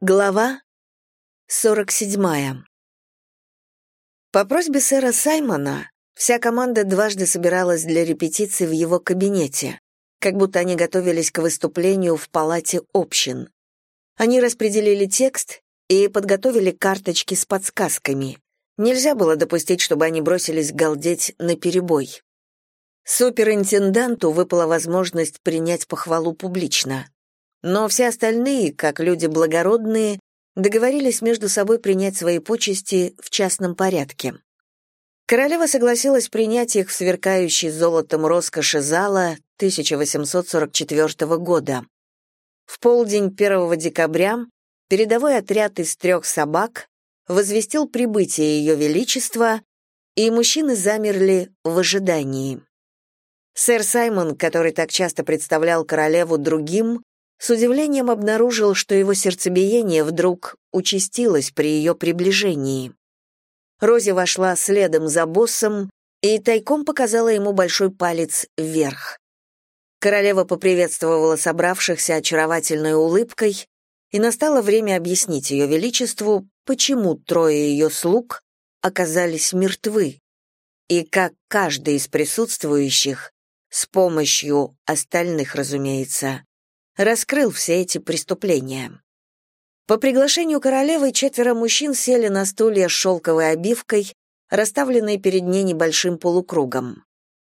Глава 47. По просьбе сэра Саймона вся команда дважды собиралась для репетиций в его кабинете, как будто они готовились к выступлению в палате общин. Они распределили текст и подготовили карточки с подсказками. Нельзя было допустить, чтобы они бросились галдеть на перебой. Суперинтенданту выпала возможность принять похвалу публично. Но все остальные, как люди благородные, договорились между собой принять свои почести в частном порядке. Королева согласилась принять их в сверкающий золотом роскоши зала 1844 года. В полдень 1 декабря передовой отряд из трех собак возвестил прибытие Ее Величества, и мужчины замерли в ожидании. Сэр Саймон, который так часто представлял королеву другим, с удивлением обнаружил, что его сердцебиение вдруг участилось при ее приближении. Рози вошла следом за боссом и тайком показала ему большой палец вверх. Королева поприветствовала собравшихся очаровательной улыбкой, и настало время объяснить ее величеству, почему трое ее слуг оказались мертвы, и как каждый из присутствующих, с помощью остальных, разумеется, раскрыл все эти преступления. По приглашению королевы четверо мужчин сели на стулья с шелковой обивкой, расставленные перед ней небольшим полукругом.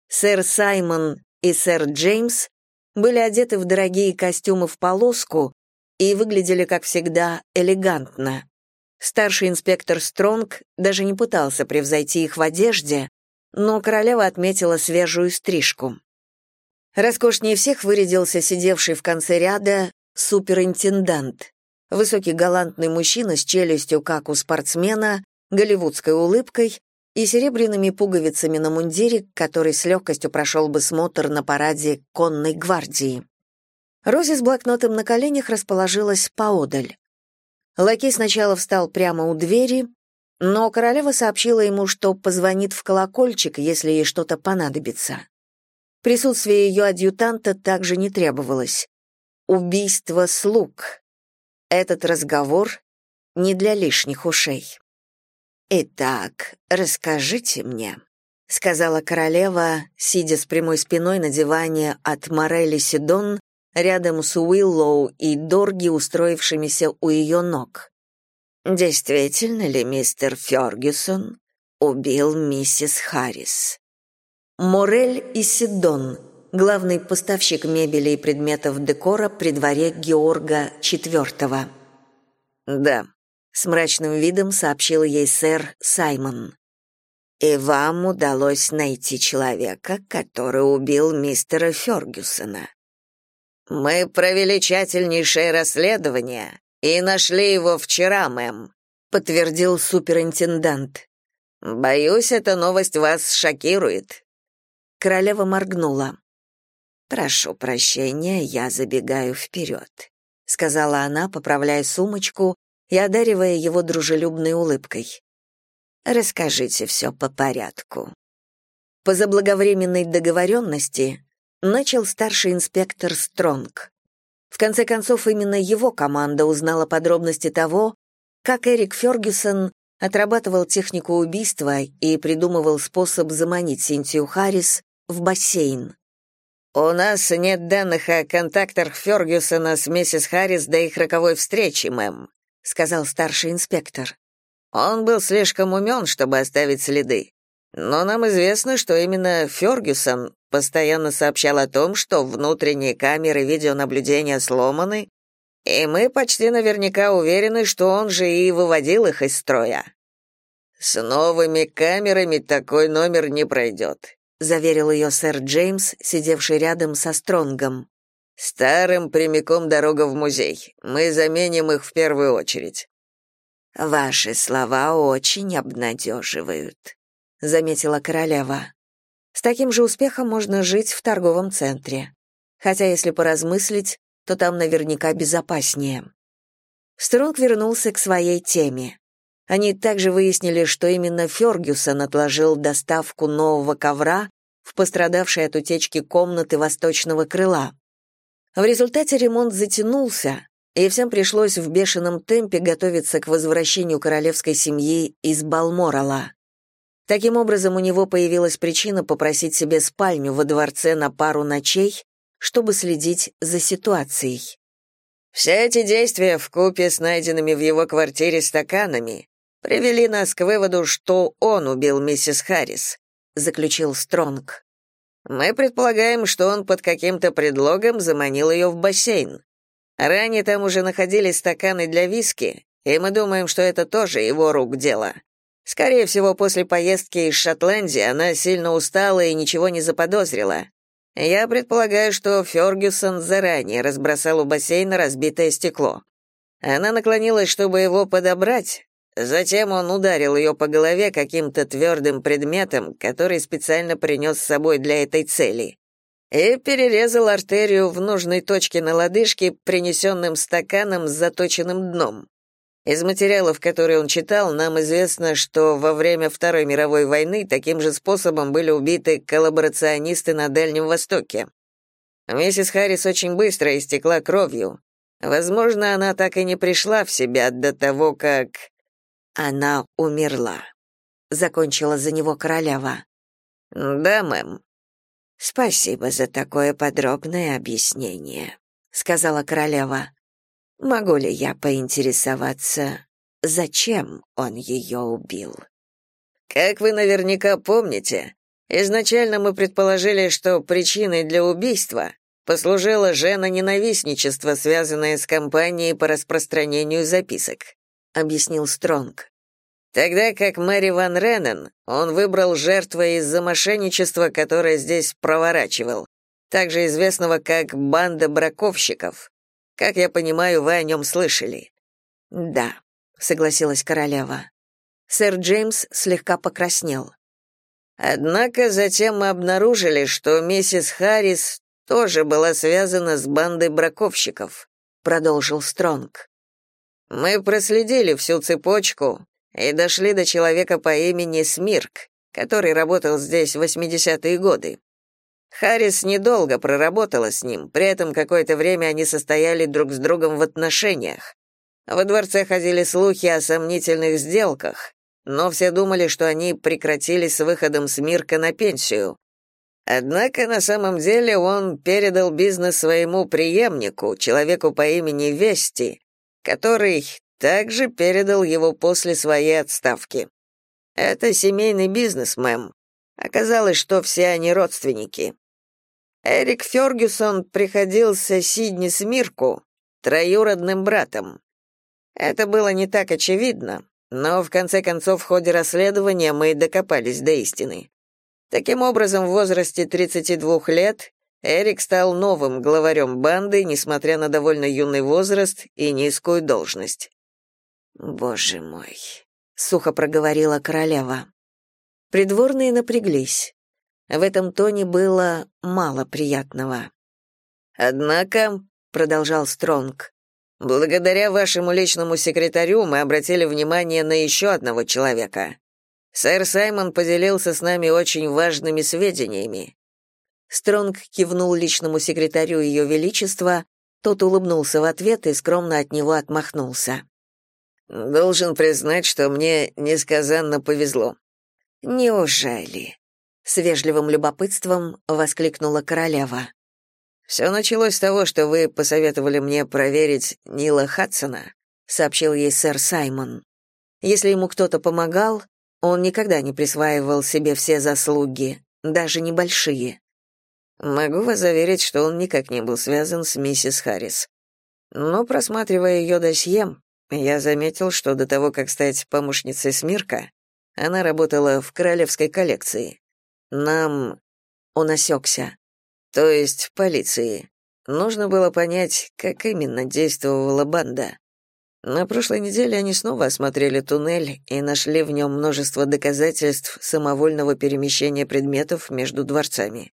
Сэр Саймон и сэр Джеймс были одеты в дорогие костюмы в полоску и выглядели, как всегда, элегантно. Старший инспектор Стронг даже не пытался превзойти их в одежде, но королева отметила свежую стрижку. Роскошнее всех вырядился сидевший в конце ряда суперинтендант. Высокий галантный мужчина с челюстью, как у спортсмена, голливудской улыбкой и серебряными пуговицами на мундире, который с легкостью прошел бы смотр на параде конной гвардии. Рози с блокнотом на коленях расположилась поодаль. Лакей сначала встал прямо у двери, но королева сообщила ему, что позвонит в колокольчик, если ей что-то понадобится. Присутствие ее адъютанта также не требовалось. Убийство слуг. Этот разговор не для лишних ушей. «Итак, расскажите мне», — сказала королева, сидя с прямой спиной на диване от Морели Сидон рядом с Уиллоу и Дорги, устроившимися у ее ног. «Действительно ли мистер Фергюсон убил миссис Харрис?» Морель и Сидон, главный поставщик мебели и предметов декора при дворе Георга IV. «Да», — с мрачным видом сообщил ей сэр Саймон. «И вам удалось найти человека, который убил мистера Фергюсона». «Мы провели тщательнейшее расследование и нашли его вчера, мэм», — подтвердил суперинтендант. «Боюсь, эта новость вас шокирует. Королева моргнула. «Прошу прощения, я забегаю вперед», — сказала она, поправляя сумочку и одаривая его дружелюбной улыбкой. «Расскажите все по порядку». По заблаговременной договоренности начал старший инспектор Стронг. В конце концов, именно его команда узнала подробности того, как Эрик Фергюсон отрабатывал технику убийства и придумывал способ заманить Синтию Харрис в бассейн. «У нас нет данных о контактах Фергюсона с миссис Харрис до их роковой встречи, мэм», — сказал старший инспектор. «Он был слишком умен, чтобы оставить следы. Но нам известно, что именно Фергюсон постоянно сообщал о том, что внутренние камеры видеонаблюдения сломаны, и мы почти наверняка уверены, что он же и выводил их из строя. С новыми камерами такой номер не пройдет заверил ее сэр Джеймс, сидевший рядом со Стронгом. Старым прямиком дорога в музей. Мы заменим их в первую очередь. Ваши слова очень обнадеживают», — заметила королева. С таким же успехом можно жить в торговом центре. Хотя, если поразмыслить, то там наверняка безопаснее. Стронг вернулся к своей теме. Они также выяснили, что именно Фергюсон отложил доставку нового ковра в пострадавшей от утечки комнаты восточного крыла. В результате ремонт затянулся, и всем пришлось в бешеном темпе готовиться к возвращению королевской семьи из Балморала. Таким образом, у него появилась причина попросить себе спальню во дворце на пару ночей, чтобы следить за ситуацией. Все эти действия вкупе с найденными в его квартире стаканами привели нас к выводу, что он убил миссис Харрис, заключил Стронг. Мы предполагаем, что он под каким-то предлогом заманил ее в бассейн. Ранее там уже находились стаканы для виски, и мы думаем, что это тоже его рук дело. Скорее всего, после поездки из Шотландии она сильно устала и ничего не заподозрила. Я предполагаю, что Фергюсон заранее разбросал у бассейна разбитое стекло. Она наклонилась, чтобы его подобрать. Затем он ударил ее по голове каким-то твердым предметом, который специально принес с собой для этой цели. И перерезал артерию в нужной точке на лодыжке принесенным стаканом с заточенным дном. Из материалов, которые он читал, нам известно, что во время Второй мировой войны таким же способом были убиты коллаборационисты на Дальнем Востоке. Миссис Харрис очень быстро истекла кровью. Возможно, она так и не пришла в себя до того, как... Она умерла. Закончила за него королева. Да, мэм. Спасибо за такое подробное объяснение, сказала королева. Могу ли я поинтересоваться, зачем он ее убил? Как вы наверняка помните, изначально мы предположили, что причиной для убийства послужило жена-ненавистничество, связанное с кампанией по распространению записок, объяснил Стронг. Тогда как Мэри Ван Реннен, он выбрал жертвой из-за мошенничества, которое здесь проворачивал, также известного как банда браковщиков. Как я понимаю, вы о нем слышали. Да, согласилась королева. Сэр Джеймс слегка покраснел. Однако затем мы обнаружили, что миссис Харрис тоже была связана с бандой браковщиков, продолжил Стронг. Мы проследили всю цепочку и дошли до человека по имени Смирк, который работал здесь в 80-е годы. Харрис недолго проработала с ним, при этом какое-то время они состояли друг с другом в отношениях. Во дворце ходили слухи о сомнительных сделках, но все думали, что они прекратили с выходом Смирка на пенсию. Однако на самом деле он передал бизнес своему преемнику, человеку по имени Вести, который также передал его после своей отставки. Это семейный бизнес, мэм. Оказалось, что все они родственники. Эрик Фергюсон приходился Сидни Смирку, троюродным братом. Это было не так очевидно, но в конце концов в ходе расследования мы докопались до истины. Таким образом, в возрасте 32 лет Эрик стал новым главарем банды, несмотря на довольно юный возраст и низкую должность. «Боже мой», — сухо проговорила королева. Придворные напряглись. В этом тоне было мало приятного. «Однако», — продолжал Стронг, «благодаря вашему личному секретарю мы обратили внимание на еще одного человека. Сэр Саймон поделился с нами очень важными сведениями». Стронг кивнул личному секретарю Ее Величества, тот улыбнулся в ответ и скромно от него отмахнулся. «Должен признать, что мне несказанно повезло». «Неужели?» С вежливым любопытством воскликнула королева. «Все началось с того, что вы посоветовали мне проверить Нила Хадсона», сообщил ей сэр Саймон. Если ему кто-то помогал, он никогда не присваивал себе все заслуги, даже небольшие. Могу вас заверить, что он никак не был связан с миссис Харрис. Но просматривая ее досье, я заметил, что до того, как стать помощницей Смирка, она работала в королевской коллекции. Нам...» Он осекся. «То есть полиции. Нужно было понять, как именно действовала банда. На прошлой неделе они снова осмотрели туннель и нашли в нем множество доказательств самовольного перемещения предметов между дворцами.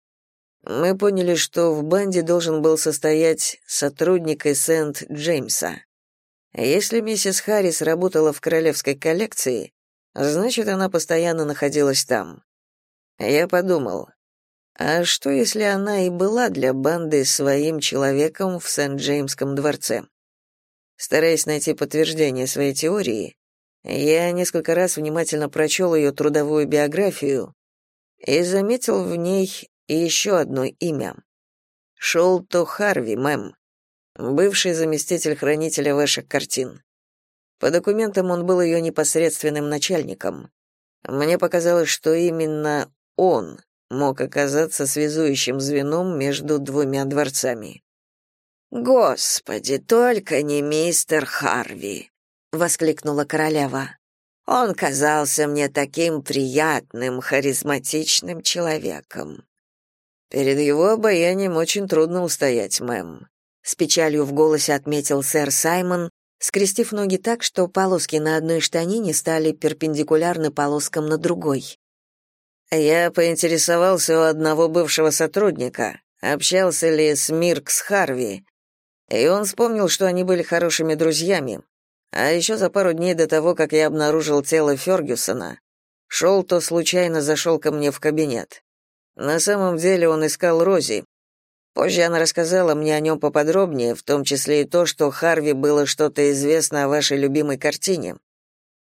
Мы поняли, что в банде должен был состоять сотрудник из Сент-Джеймса. Если миссис Харрис работала в королевской коллекции, значит, она постоянно находилась там. Я подумал, а что, если она и была для банды своим человеком в Сент-Джеймском дворце? Стараясь найти подтверждение своей теории, я несколько раз внимательно прочел ее трудовую биографию и заметил в ней еще одно имя. Шолто Харви, мэм, бывший заместитель хранителя ваших картин. По документам он был ее непосредственным начальником. Мне показалось, что именно он мог оказаться связующим звеном между двумя дворцами. «Господи, только не мистер Харви!» — воскликнула королева. «Он казался мне таким приятным, харизматичным человеком». «Перед его обаянием очень трудно устоять, мэм», — с печалью в голосе отметил сэр Саймон, скрестив ноги так, что полоски на одной штанине стали перпендикулярны полоскам на другой. Я поинтересовался у одного бывшего сотрудника, общался ли с Миркс Харви, и он вспомнил, что они были хорошими друзьями. А еще за пару дней до того, как я обнаружил тело Фергюсона, шел то случайно зашел ко мне в кабинет. На самом деле он искал Рози. Позже она рассказала мне о нем поподробнее, в том числе и то, что Харви было что-то известно о вашей любимой картине.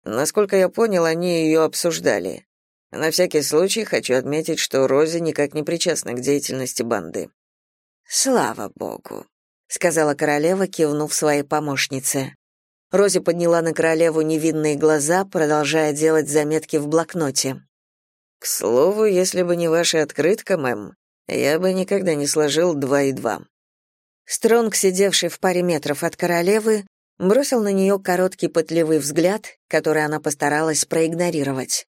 Насколько я понял, они ее обсуждали. На всякий случай хочу отметить, что Рози никак не причастна к деятельности банды. Слава богу, сказала королева, кивнув своей помощнице. Рози подняла на королеву невинные глаза, продолжая делать заметки в блокноте. К слову, если бы не ваша открытка, мэм, я бы никогда не сложил два и два. Стронг, сидевший в паре метров от королевы, бросил на нее короткий пытливый взгляд, который она постаралась проигнорировать.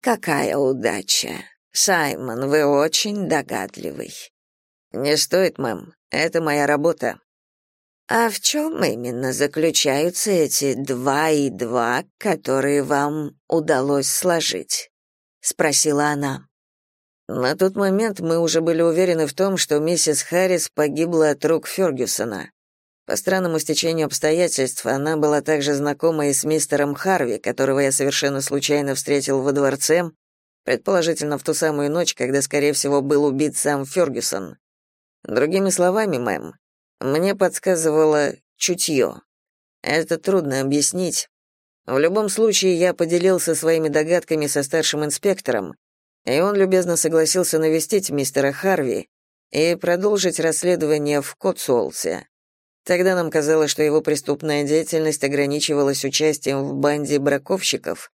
Какая удача. Саймон, вы очень догадливый. Не стоит, мэм. Это моя работа. А в чем именно заключаются эти два и два, которые вам удалось сложить? спросила она. На тот момент мы уже были уверены в том, что миссис Харрис погибла от рук Фергюсона. По странному стечению обстоятельств она была также знакома и с мистером Харви, которого я совершенно случайно встретил во дворце, предположительно в ту самую ночь, когда, скорее всего, был убит сам Фергюсон. Другими словами, мэм, мне подсказывало чутье. Это трудно объяснить. В любом случае, я поделился своими догадками со старшим инспектором, и он любезно согласился навестить мистера Харви и продолжить расследование в Котсуолсе. Тогда нам казалось, что его преступная деятельность ограничивалась участием в банде браковщиков.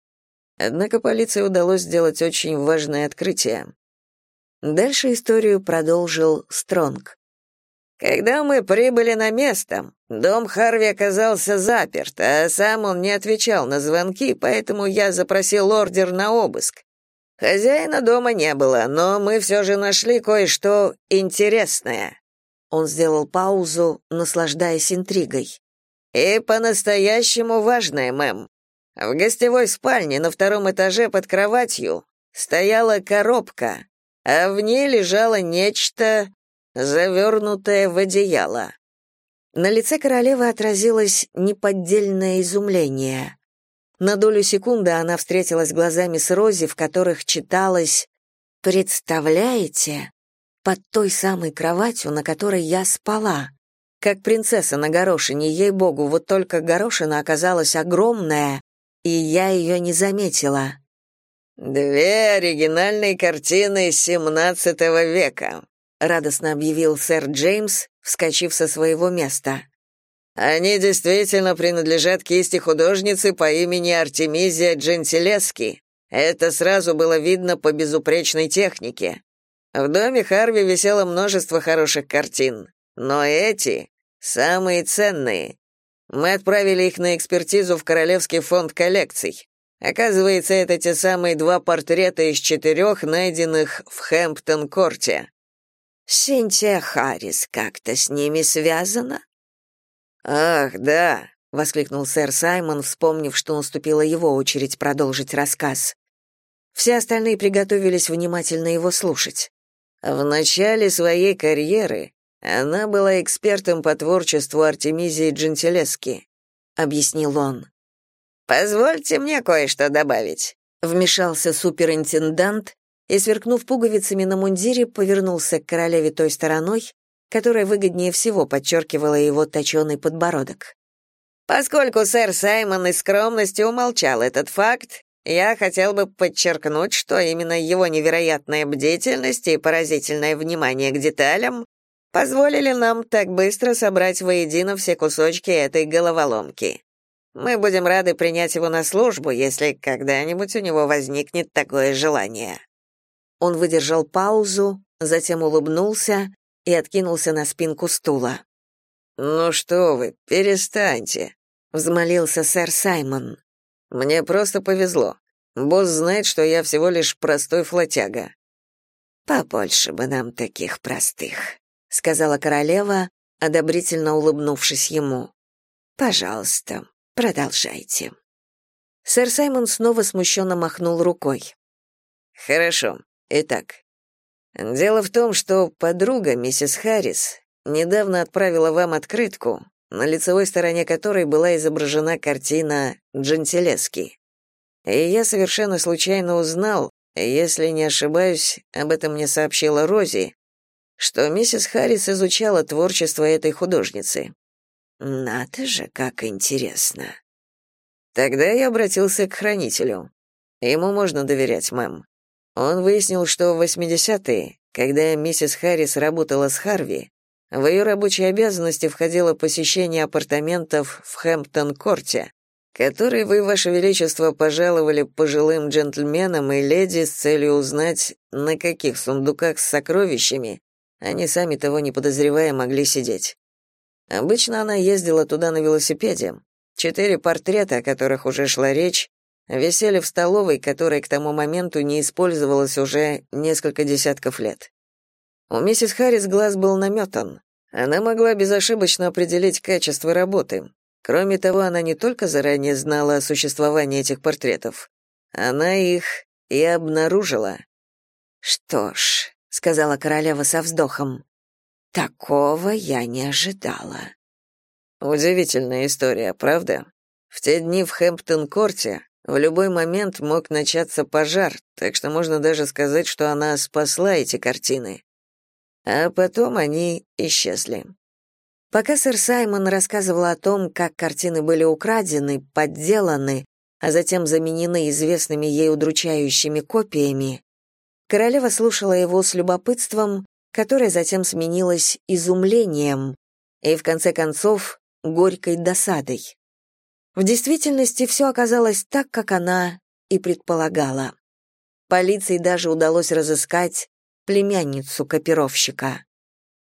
Однако полиции удалось сделать очень важное открытие. Дальше историю продолжил Стронг. Когда мы прибыли на место, дом Харви оказался заперт, а сам он не отвечал на звонки, поэтому я запросил ордер на обыск. Хозяина дома не было, но мы все же нашли кое-что интересное. Он сделал паузу, наслаждаясь интригой. «И по-настоящему важное, мэм. В гостевой спальне на втором этаже под кроватью стояла коробка, а в ней лежало нечто, завернутое в одеяло». На лице королевы отразилось неподдельное изумление. На долю секунды она встретилась глазами с Рози, в которых читалось «Представляете?» Под той самой кроватью, на которой я спала. Как принцесса на горошине, ей-богу, вот только горошина оказалась огромная, и я ее не заметила. «Две оригинальные картины XVII века», — радостно объявил сэр Джеймс, вскочив со своего места. «Они действительно принадлежат кисти художницы по имени Артемизия Джентилески. Это сразу было видно по безупречной технике. В доме Харви висело множество хороших картин, но эти самые ценные. Мы отправили их на экспертизу в Королевский фонд коллекций. Оказывается, это те самые два портрета из четырех, найденных в Хэмптон-корте. Синтия Харрис как-то с ними связана? Ах, да, воскликнул сэр Саймон, вспомнив, что наступила его очередь продолжить рассказ. Все остальные приготовились внимательно его слушать. В начале своей карьеры она была экспертом по творчеству Артемизии Джентилески, объяснил он. Позвольте мне кое-что добавить, вмешался суперинтендант и, сверкнув пуговицами на мундире, повернулся к королеве той стороной, которая выгоднее всего подчеркивала его точеный подбородок. Поскольку сэр Саймон из скромности умолчал этот факт, я хотел бы подчеркнуть, что именно его невероятная бдительность и поразительное внимание к деталям позволили нам так быстро собрать воедино все кусочки этой головоломки. Мы будем рады принять его на службу, если когда-нибудь у него возникнет такое желание. Он выдержал паузу, затем улыбнулся и откинулся на спинку стула. «Ну что вы, перестаньте», — взмолился сэр Саймон. «Мне просто повезло. Босс знает, что я всего лишь простой флотяга». «Побольше бы нам таких простых», — сказала королева, одобрительно улыбнувшись ему. «Пожалуйста, продолжайте». Сэр Саймон снова смущенно махнул рукой. «Хорошо. Итак, дело в том, что подруга, миссис Харрис, недавно отправила вам открытку, на лицевой стороне которой была изображена картина Джентилески. И я совершенно случайно узнал, если не ошибаюсь, об этом мне сообщила Рози, что миссис Харрис изучала творчество этой художницы. Надо же, как интересно. Тогда я обратился к хранителю. Ему можно доверять, мэм. Он выяснил, что в 80-е, когда миссис Харрис работала с Харви, в ее рабочие обязанности входило посещение апартаментов в Хэмптон-корте, которые вы, Ваше Величество, пожаловали пожилым джентльменам и леди с целью узнать, на каких сундуках с сокровищами они сами того не подозревая могли сидеть. Обычно она ездила туда на велосипеде. Четыре портрета, о которых уже шла речь, висели в столовой, которая к тому моменту не использовалась уже несколько десятков лет. У миссис Харрис глаз был наметан. Она могла безошибочно определить качество работы. Кроме того, она не только заранее знала о существовании этих портретов, она их и обнаружила. «Что ж», — сказала королева со вздохом, — «такого я не ожидала». Удивительная история, правда? В те дни в Хэмптон-корте в любой момент мог начаться пожар, так что можно даже сказать, что она спасла эти картины. А потом они исчезли. Пока сэр Саймон рассказывал о том, как картины были украдены, подделаны, а затем заменены известными ей удручающими копиями, королева слушала его с любопытством, которое затем сменилось изумлением и, в конце концов, горькой досадой. В действительности все оказалось так, как она и предполагала. Полиции даже удалось разыскать племянницу копировщика.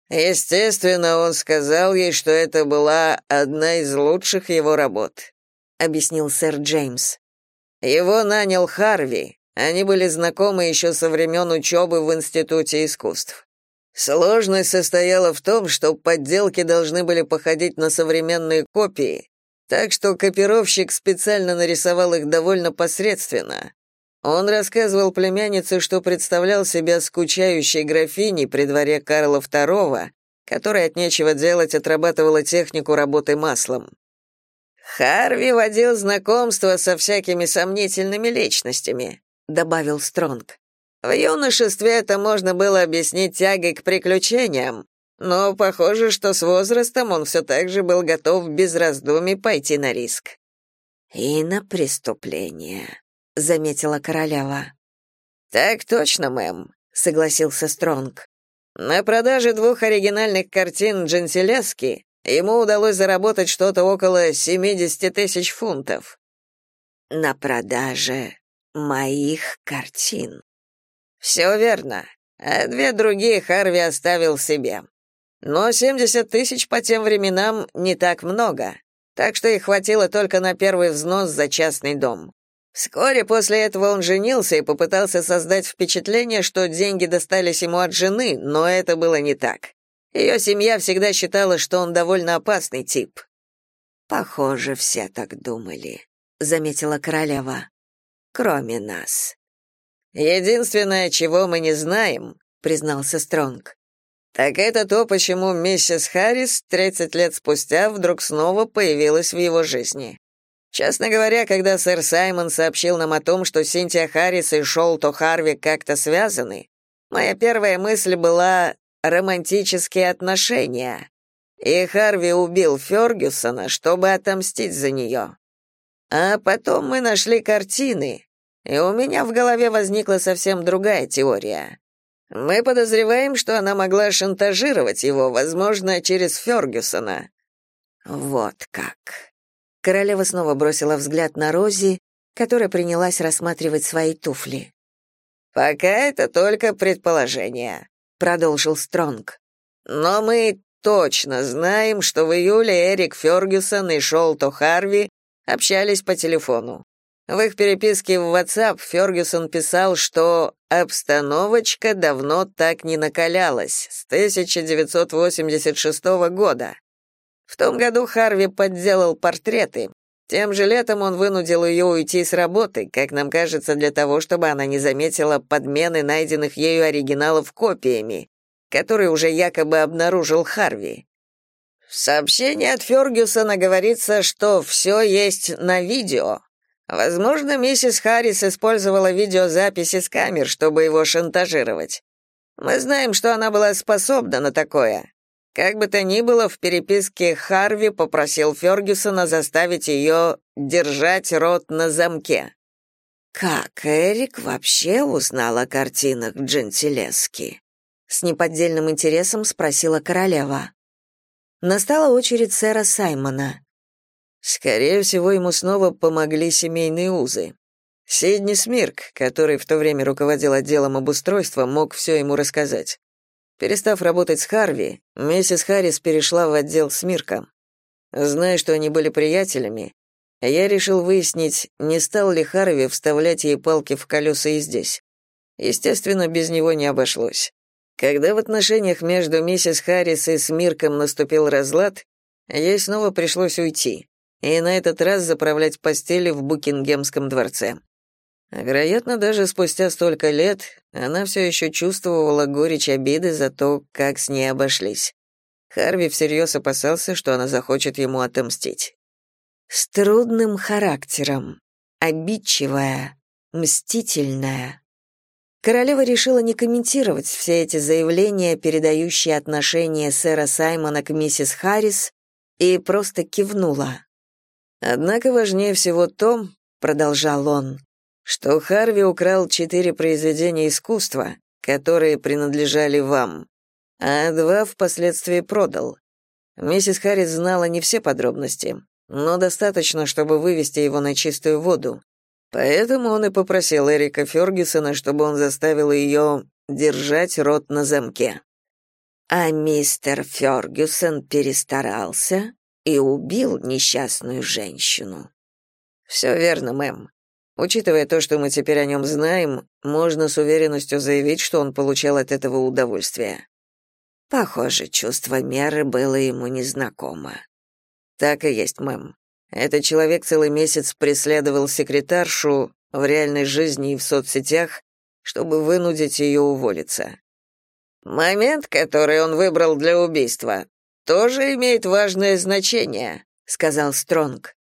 Естественно, он сказал ей, что это была одна из лучших его работ, объяснил сэр Джеймс. Его нанял Харви. Они были знакомы еще со времен учебы в Институте искусств. Сложность состояла в том, что подделки должны были походить на современные копии, так что копировщик специально нарисовал их довольно посредственно. Он рассказывал племяннице, что представлял себя скучающей графиней при дворе Карла II, которая от нечего делать отрабатывала технику работы маслом. Харви водил знакомства со всякими сомнительными личностями, добавил Стронг. В юношестве это можно было объяснить тягой к приключениям, но похоже, что с возрастом он все так же был готов без раздумий пойти на риск. «И на преступление», — заметила королева. «Так точно, мэм», — согласился Стронг. «На продаже двух оригинальных картин Дженселески ему удалось заработать что-то около 70 тысяч фунтов». «На продаже моих картин». «Все верно. А две другие Харви оставил себе. Но 70 тысяч по тем временам не так много, так что их хватило только на первый взнос за частный дом. Вскоре после этого он женился и попытался создать впечатление, что деньги достались ему от жены, но это было не так. Ее семья всегда считала, что он довольно опасный тип. «Похоже, все так думали», — заметила королева. «Кроме нас». «Единственное, чего мы не знаем», — признался Стронг, так это то, почему миссис Харрис 30 лет спустя вдруг снова появилась в его жизни. Честно говоря, когда сэр Саймон сообщил нам о том, что Синтия Харрис и Шолто Харви как-то связаны, моя первая мысль была романтические отношения. и Харви убил Фергюсона, чтобы отомстить за нее. А потом мы нашли картины, и у меня в голове возникла совсем другая теория. Мы подозреваем, что она могла шантажировать его, возможно, через Фергюсона. Вот как. Королева снова бросила взгляд на Рози, которая принялась рассматривать свои туфли. Пока это только предположение, продолжил Стронг. Но мы точно знаем, что в июле Эрик Фергюсон и Шолто Харви общались по телефону. В их переписке в WhatsApp Фергюсон писал, что обстановочка давно так не накалялась, с 1986 года. В том году Харви подделал портреты. Тем же летом он вынудил ее уйти с работы, как нам кажется, для того, чтобы она не заметила подмены найденных ею оригиналов копиями, которые уже якобы обнаружил Харви. В сообщении от Фергюсона говорится, что все есть на видео. Возможно, миссис Харрис использовала видеозаписи с камер, чтобы его шантажировать. Мы знаем, что она была способна на такое. Как бы то ни было, в переписке Харви попросил Фергюсона заставить ее держать рот на замке. Как Эрик вообще узнал о картинах Джентилески? С неподдельным интересом спросила королева. Настала очередь сэра Саймона. Скорее всего, ему снова помогли семейные узы. Сидни Смирк, который в то время руководил отделом обустройства, мог все ему рассказать. Перестав работать с Харви, миссис Харрис перешла в отдел Смирка. Зная, что они были приятелями, я решил выяснить, не стал ли Харви вставлять ей палки в колеса и здесь. Естественно, без него не обошлось. Когда в отношениях между миссис Харрис и Смирком наступил разлад, ей снова пришлось уйти, и на этот раз заправлять постели в Букингемском дворце. Вероятно, даже спустя столько лет она все еще чувствовала горечь обиды за то, как с ней обошлись. Харви всерьез опасался, что она захочет ему отомстить. «С трудным характером, обидчивая, мстительная», Королева решила не комментировать все эти заявления, передающие отношение сэра Саймона к миссис Харрис, и просто кивнула. «Однако важнее всего то, — продолжал он, — что Харви украл четыре произведения искусства, которые принадлежали вам, а два впоследствии продал. Миссис Харрис знала не все подробности, но достаточно, чтобы вывести его на чистую воду, Поэтому он и попросил Эрика Фергюсона, чтобы он заставил ее держать рот на замке. А мистер Фергюсон перестарался и убил несчастную женщину. «Все верно, мэм. Учитывая то, что мы теперь о нем знаем, можно с уверенностью заявить, что он получал от этого удовольствие. Похоже, чувство меры было ему незнакомо. Так и есть, мэм. Этот человек целый месяц преследовал секретаршу в реальной жизни и в соцсетях, чтобы вынудить ее уволиться. Момент, который он выбрал для убийства, тоже имеет важное значение, сказал Стронг.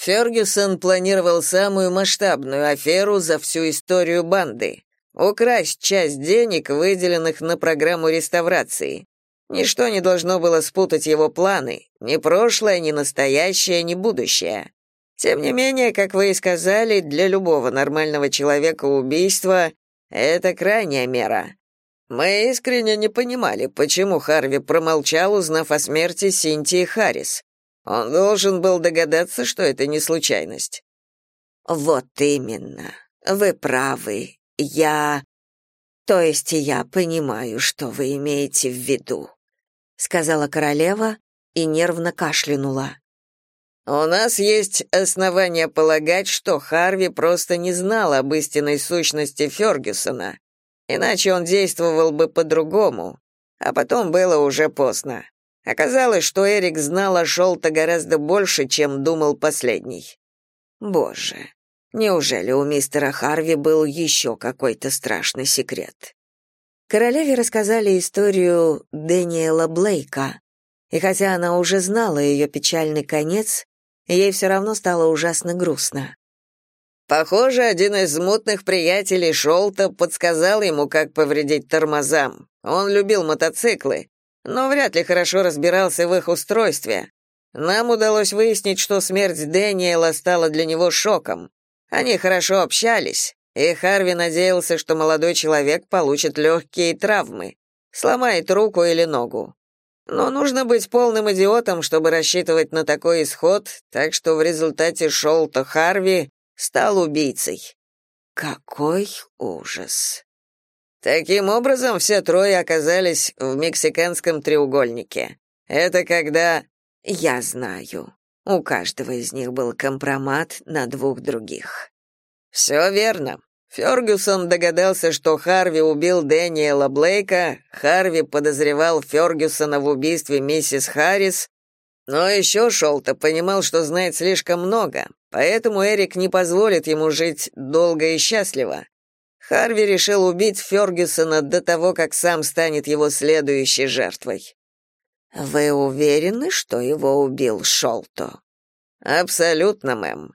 Фергюсон планировал самую масштабную аферу за всю историю банды украсть часть денег, выделенных на программу реставрации. Ничто не должно было спутать его планы, ни прошлое, ни настоящее, ни будущее. Тем не менее, как вы и сказали, для любого нормального человека убийство — это крайняя мера. Мы искренне не понимали, почему Харви промолчал, узнав о смерти Синтии Харрис. Он должен был догадаться, что это не случайность. Вот именно. Вы правы. Я... То есть я понимаю, что вы имеете в виду сказала королева и нервно кашлянула. У нас есть основания полагать, что Харви просто не знал об истинной сущности Фергюсона, иначе он действовал бы по-другому, а потом было уже поздно. Оказалось, что Эрик знал о Шолта гораздо больше, чем думал последний. Боже, неужели у мистера Харви был еще какой-то страшный секрет? Королеве рассказали историю Дэниела Блейка, и хотя она уже знала ее печальный конец, ей все равно стало ужасно грустно. Похоже, один из мутных приятелей Шолта подсказал ему, как повредить тормозам. Он любил мотоциклы. Но вряд ли хорошо разбирался в их устройстве. Нам удалось выяснить, что смерть Дэниела стала для него шоком. Они хорошо общались, и Харви надеялся, что молодой человек получит легкие травмы, сломает руку или ногу. Но нужно быть полным идиотом, чтобы рассчитывать на такой исход, так что в результате Шолта Харви стал убийцей. Какой ужас. Таким образом, все трое оказались в мексиканском треугольнике. Это когда... Я знаю. У каждого из них был компромат на двух других. Все верно. Фергюсон догадался, что Харви убил Дэниела Блейка, Харви подозревал Фергюсона в убийстве миссис Харрис, но еще Шолта понимал, что знает слишком много, поэтому Эрик не позволит ему жить долго и счастливо. Харви решил убить Фергюсона до того, как сам станет его следующей жертвой. Вы уверены, что его убил Шолто? Абсолютно, мэм.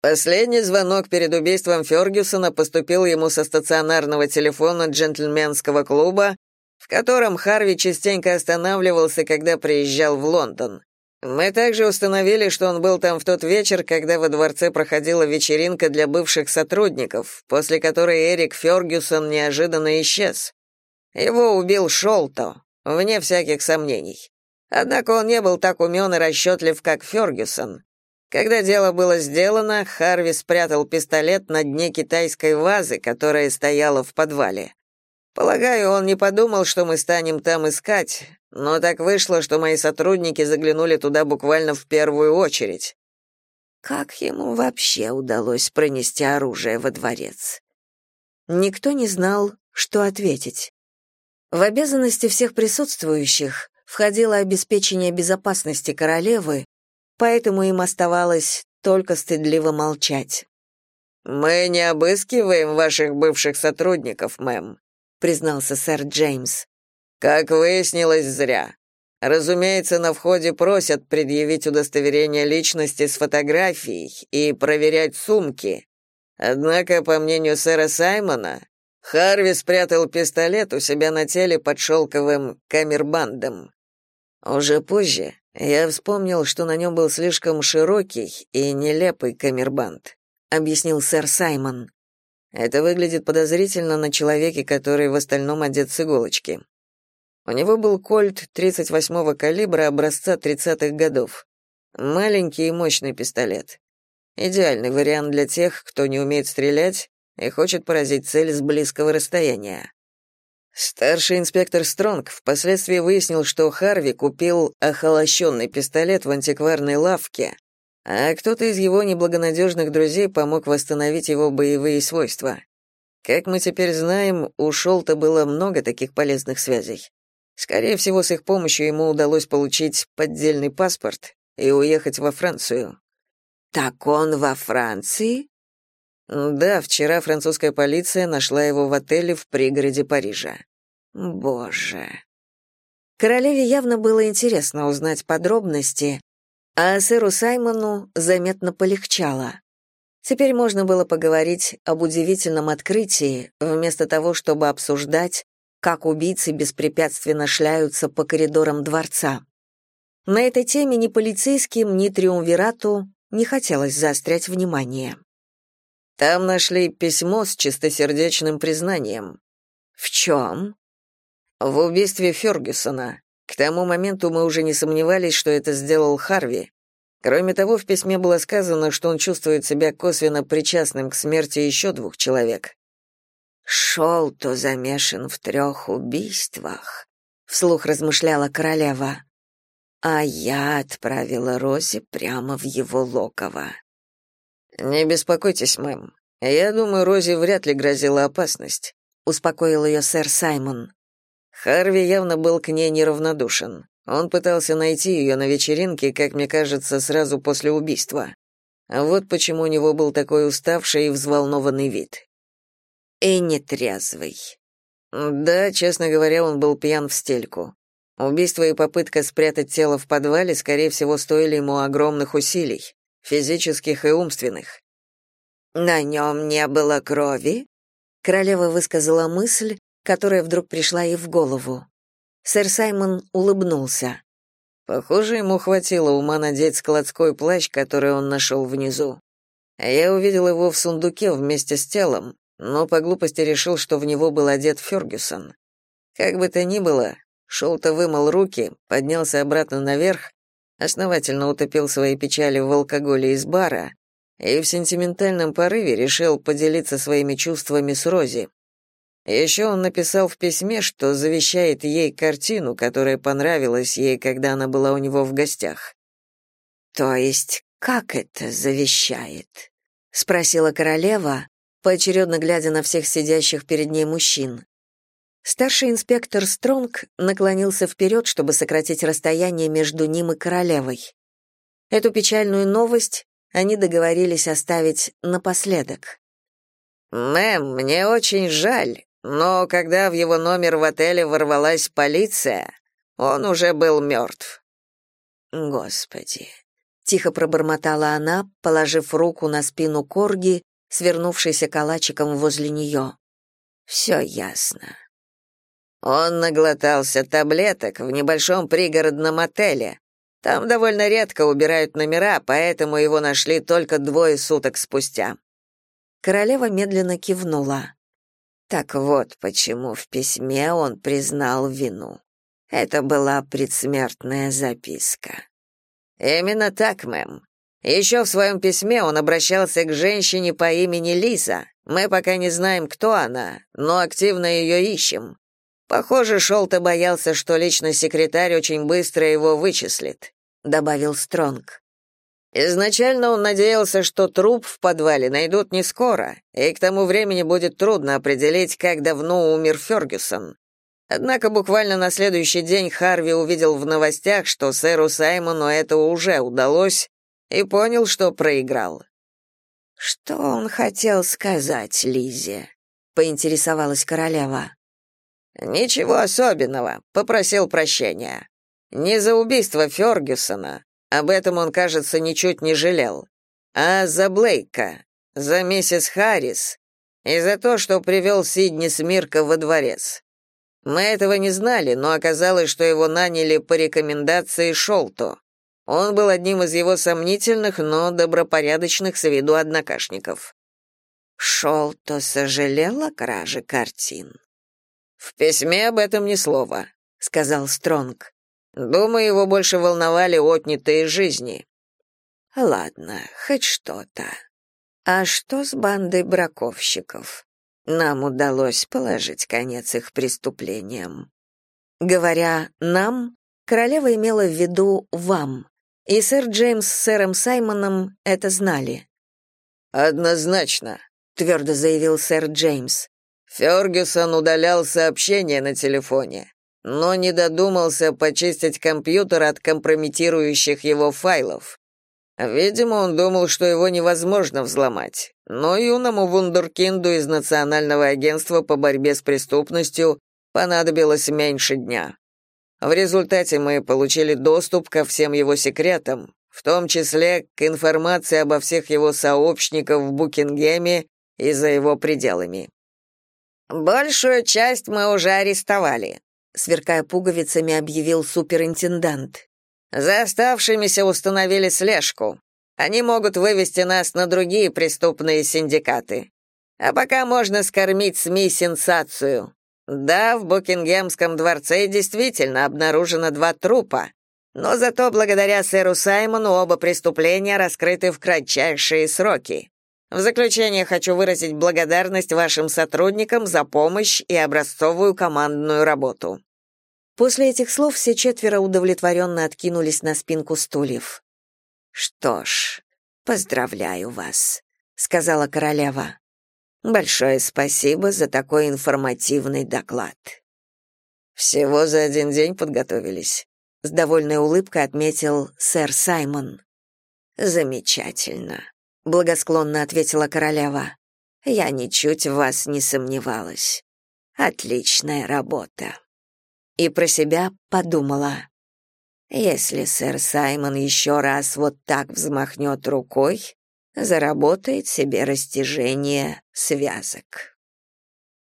Последний звонок перед убийством Фергюсона поступил ему со стационарного телефона джентльменского клуба, в котором Харви частенько останавливался, когда приезжал в Лондон. Мы также установили, что он был там в тот вечер, когда во дворце проходила вечеринка для бывших сотрудников, после которой Эрик Фергюсон неожиданно исчез. Его убил Шолто, вне всяких сомнений. Однако он не был так умен и расчетлив, как Фергюсон. Когда дело было сделано, Харви спрятал пистолет на дне китайской вазы, которая стояла в подвале. Полагаю, он не подумал, что мы станем там искать, но так вышло, что мои сотрудники заглянули туда буквально в первую очередь. Как ему вообще удалось пронести оружие во дворец? Никто не знал, что ответить. В обязанности всех присутствующих входило обеспечение безопасности королевы, поэтому им оставалось только стыдливо молчать. «Мы не обыскиваем ваших бывших сотрудников, мэм», признался сэр Джеймс. Как выяснилось, зря. Разумеется, на входе просят предъявить удостоверение личности с фотографией и проверять сумки. Однако, по мнению сэра Саймона, Харви спрятал пистолет у себя на теле под шелковым камербандом. Уже позже я вспомнил, что на нем был слишком широкий и нелепый камербанд, объяснил сэр Саймон. Это выглядит подозрительно на человеке, который в остальном одет с иголочки. У него был кольт 38-го калибра образца 30-х годов. Маленький и мощный пистолет. Идеальный вариант для тех, кто не умеет стрелять и хочет поразить цель с близкого расстояния. Старший инспектор Стронг впоследствии выяснил, что Харви купил охолощенный пистолет в антикварной лавке, а кто-то из его неблагонадежных друзей помог восстановить его боевые свойства. Как мы теперь знаем, у Шолта было много таких полезных связей. Скорее всего, с их помощью ему удалось получить поддельный паспорт и уехать во Францию. Так он во Франции? Да, вчера французская полиция нашла его в отеле в пригороде Парижа. Боже. Королеве явно было интересно узнать подробности, а сэру Саймону заметно полегчало. Теперь можно было поговорить об удивительном открытии, вместо того, чтобы обсуждать, как убийцы беспрепятственно шляются по коридорам дворца. На этой теме ни полицейским, ни триумвирату не хотелось заострять внимание. Там нашли письмо с чистосердечным признанием. В чем? В убийстве Фергюсона. К тому моменту мы уже не сомневались, что это сделал Харви. Кроме того, в письме было сказано, что он чувствует себя косвенно причастным к смерти еще двух человек. «Шел-то замешан в трех убийствах», — вслух размышляла королева. «А я отправила Рози прямо в его логово». «Не беспокойтесь, мэм. Я думаю, Рози вряд ли грозила опасность», — успокоил ее сэр Саймон. Харви явно был к ней неравнодушен. Он пытался найти ее на вечеринке, как мне кажется, сразу после убийства. А вот почему у него был такой уставший и взволнованный вид. И нетрезвый. Да, честно говоря, он был пьян в стельку. Убийство и попытка спрятать тело в подвале, скорее всего, стоили ему огромных усилий, физических и умственных. На нем не было крови? Королева высказала мысль, которая вдруг пришла ей в голову. Сэр Саймон улыбнулся. Похоже, ему хватило ума надеть складской плащ, который он нашел внизу. Я увидел его в сундуке вместе с телом, но по глупости решил, что в него был одет Фергюсон. Как бы то ни было, Шолта вымыл руки, поднялся обратно наверх, основательно утопил свои печали в алкоголе из бара и в сентиментальном порыве решил поделиться своими чувствами с Рози. Еще он написал в письме, что завещает ей картину, которая понравилась ей, когда она была у него в гостях. То есть как это завещает? спросила королева, поочередно глядя на всех сидящих перед ней мужчин. Старший инспектор Стронг наклонился вперед, чтобы сократить расстояние между ним и королевой. Эту печальную новость они договорились оставить напоследок. «Мэм, мне очень жаль, но когда в его номер в отеле ворвалась полиция, он уже был мертв». «Господи!» — тихо пробормотала она, положив руку на спину Корги, свернувшейся калачиком возле нее. «Все ясно». Он наглотался таблеток в небольшом пригородном отеле. Там довольно редко убирают номера, поэтому его нашли только двое суток спустя. Королева медленно кивнула. Так вот, почему в письме он признал вину. Это была предсмертная записка. Именно так, мэм. Еще в своем письме он обращался к женщине по имени Лиза. Мы пока не знаем, кто она, но активно ее ищем. Похоже, Шолта боялся, что личный секретарь очень быстро его вычислит, добавил Стронг. Изначально он надеялся, что труп в подвале найдут не скоро, и к тому времени будет трудно определить, как давно умер Фергюсон. Однако буквально на следующий день Харви увидел в новостях, что сэру Саймону это уже удалось, и понял, что проиграл. Что он хотел сказать Лизе? поинтересовалась королева. Ничего особенного, попросил прощения. Не за убийство Фергюсона, об этом он, кажется, ничуть не жалел, а за Блейка, за миссис Харрис и за то, что привел Сидни Смирка во дворец. Мы этого не знали, но оказалось, что его наняли по рекомендации Шолто. Он был одним из его сомнительных, но добропорядочных с виду однокашников. Шолто сожалел о краже картин. В письме об этом ни слова, сказал Стронг. Думаю, его больше волновали отнятые жизни. Ладно, хоть что-то. А что с бандой браковщиков? Нам удалось положить конец их преступлениям. Говоря «нам», королева имела в виду «вам», и сэр Джеймс с сэром Саймоном это знали. «Однозначно», — твердо заявил сэр Джеймс. Фергюсон удалял сообщения на телефоне, но не додумался почистить компьютер от компрометирующих его файлов. Видимо, он думал, что его невозможно взломать. Но юному вундеркинду из Национального агентства по борьбе с преступностью понадобилось меньше дня. В результате мы получили доступ ко всем его секретам, в том числе к информации обо всех его сообщниках в Букингеме и за его пределами. Большую часть мы уже арестовали, сверкая пуговицами, объявил суперинтендант. За оставшимися установили слежку. Они могут вывести нас на другие преступные синдикаты. А пока можно скормить СМИ сенсацию. Да, в Букингемском дворце действительно обнаружено два трупа, но зато благодаря сэру Саймону оба преступления раскрыты в кратчайшие сроки. В заключение хочу выразить благодарность вашим сотрудникам за помощь и образцовую командную работу. После этих слов все четверо удовлетворенно откинулись на спинку стульев. Что ж, поздравляю вас, сказала королева. Большое спасибо за такой информативный доклад. Всего за один день подготовились, с довольной улыбкой отметил сэр Саймон. Замечательно благосклонно ответила королева. Я ничуть в вас не сомневалась. Отличная работа. И про себя подумала: если сэр Саймон еще раз вот так взмахнет рукой, заработает себе растяжение связок.